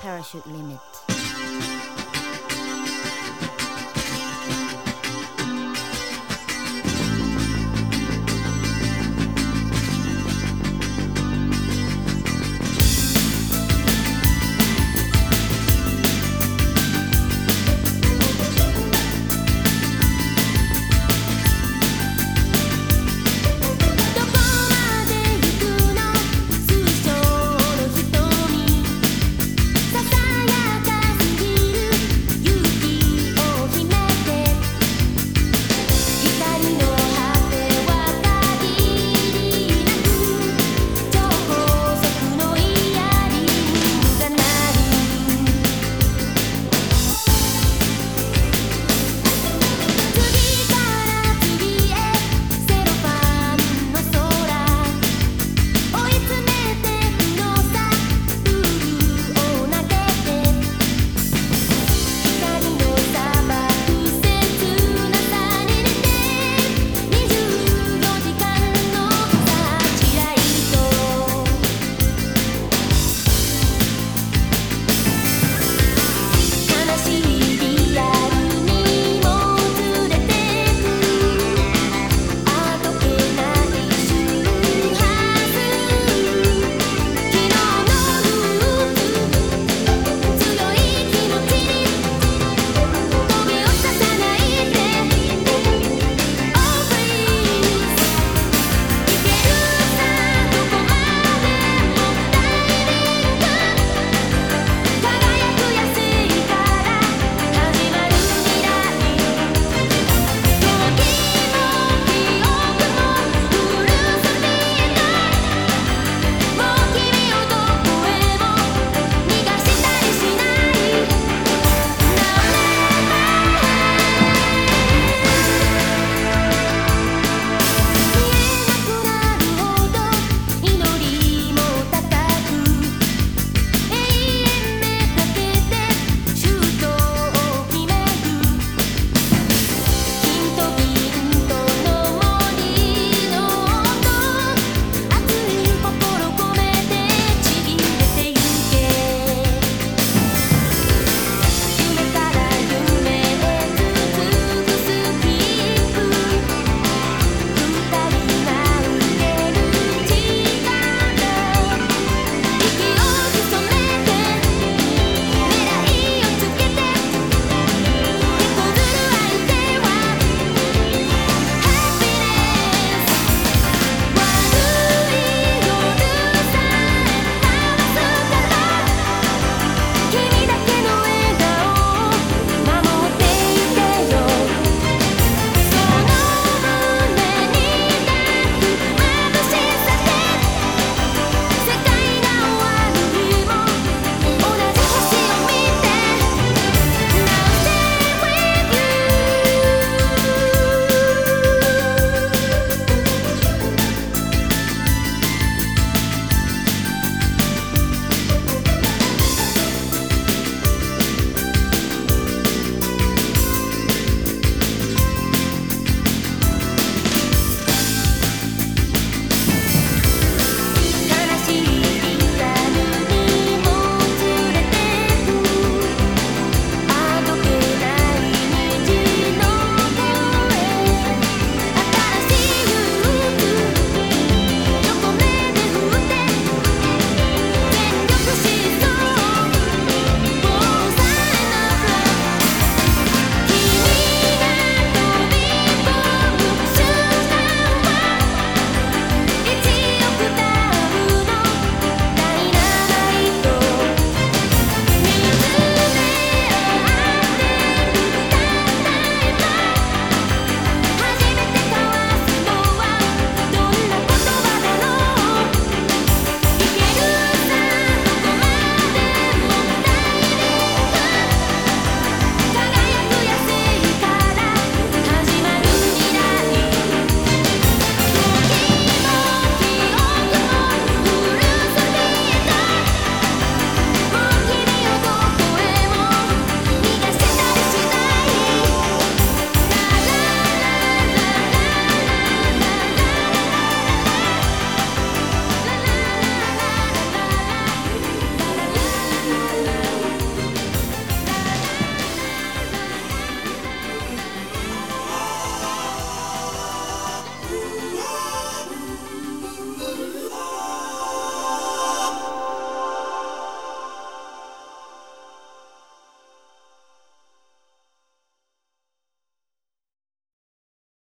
Parachute limit.